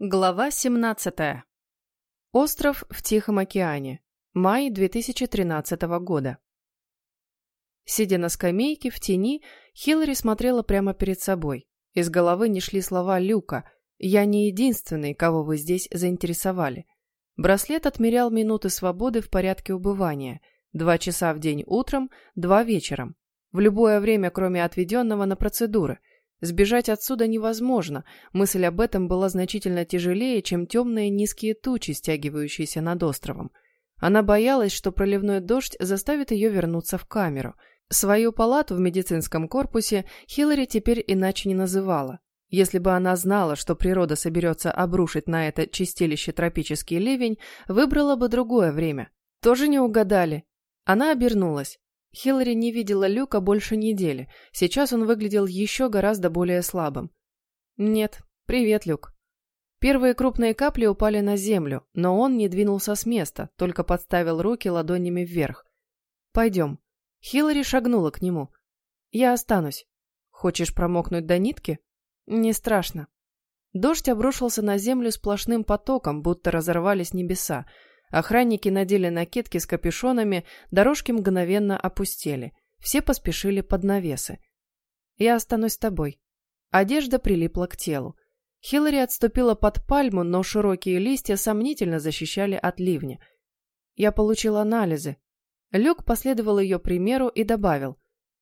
Глава 17. Остров в Тихом океане. Май 2013 года. Сидя на скамейке в тени, Хиллари смотрела прямо перед собой. Из головы не шли слова Люка «Я не единственный, кого вы здесь заинтересовали». Браслет отмерял минуты свободы в порядке убывания. Два часа в день утром, два вечером. В любое время, кроме отведенного на процедуры – Сбежать отсюда невозможно. Мысль об этом была значительно тяжелее, чем темные низкие тучи, стягивающиеся над островом. Она боялась, что проливной дождь заставит ее вернуться в камеру. Свою палату в медицинском корпусе Хиллари теперь иначе не называла. Если бы она знала, что природа соберется обрушить на это чистилище тропический ливень, выбрала бы другое время. Тоже не угадали. Она обернулась. Хиллари не видела Люка больше недели. Сейчас он выглядел еще гораздо более слабым. «Нет. Привет, Люк». Первые крупные капли упали на землю, но он не двинулся с места, только подставил руки ладонями вверх. «Пойдем». Хиллари шагнула к нему. «Я останусь. Хочешь промокнуть до нитки?» «Не страшно». Дождь обрушился на землю сплошным потоком, будто разорвались небеса. Охранники надели накидки с капюшонами, дорожки мгновенно опустели. Все поспешили под навесы. «Я останусь с тобой». Одежда прилипла к телу. Хиллари отступила под пальму, но широкие листья сомнительно защищали от ливня. «Я получил анализы». Люк последовал ее примеру и добавил.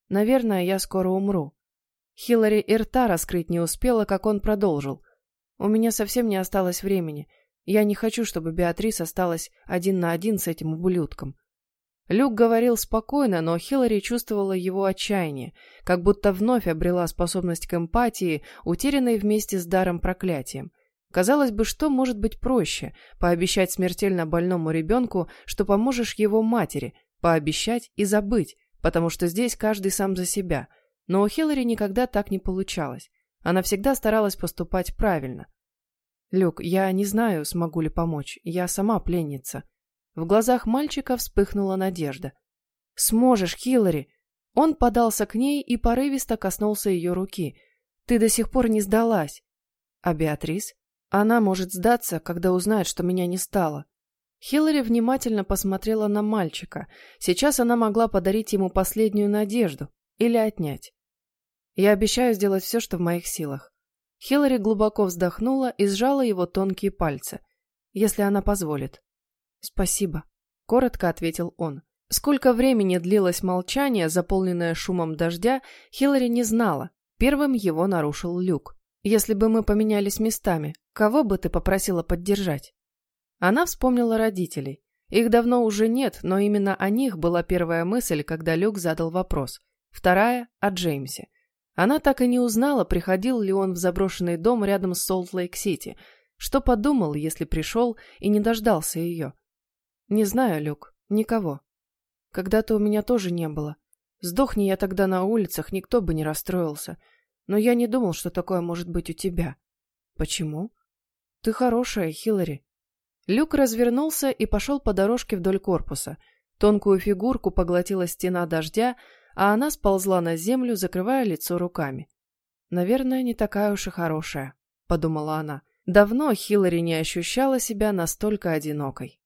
«Наверное, я скоро умру». Хиллари и рта раскрыть не успела, как он продолжил. «У меня совсем не осталось времени. Я не хочу, чтобы Беатрис осталась один на один с этим ублюдком. Люк говорил спокойно, но Хиллари чувствовала его отчаяние, как будто вновь обрела способность к эмпатии, утерянной вместе с даром проклятием. Казалось бы, что может быть проще – пообещать смертельно больному ребенку, что поможешь его матери, пообещать и забыть, потому что здесь каждый сам за себя. Но у Хиллари никогда так не получалось. Она всегда старалась поступать правильно. «Люк, я не знаю, смогу ли помочь. Я сама пленница». В глазах мальчика вспыхнула надежда. «Сможешь, Хиллари!» Он подался к ней и порывисто коснулся ее руки. «Ты до сих пор не сдалась». «А Беатрис?» «Она может сдаться, когда узнает, что меня не стало». Хиллари внимательно посмотрела на мальчика. Сейчас она могла подарить ему последнюю надежду или отнять. «Я обещаю сделать все, что в моих силах. Хиллари глубоко вздохнула и сжала его тонкие пальцы. «Если она позволит». «Спасибо», — коротко ответил он. Сколько времени длилось молчание, заполненное шумом дождя, Хиллари не знала. Первым его нарушил Люк. «Если бы мы поменялись местами, кого бы ты попросила поддержать?» Она вспомнила родителей. Их давно уже нет, но именно о них была первая мысль, когда Люк задал вопрос. Вторая — о Джеймсе. Она так и не узнала, приходил ли он в заброшенный дом рядом с Солт-Лейк-Сити. Что подумал, если пришел и не дождался ее? Не знаю, Люк, никого. Когда-то у меня тоже не было. Сдохни я тогда на улицах, никто бы не расстроился. Но я не думал, что такое может быть у тебя. Почему? Ты хорошая, Хиллари. Люк развернулся и пошел по дорожке вдоль корпуса. Тонкую фигурку поглотила стена дождя, а она сползла на землю, закрывая лицо руками. «Наверное, не такая уж и хорошая», — подумала она. Давно Хиллари не ощущала себя настолько одинокой.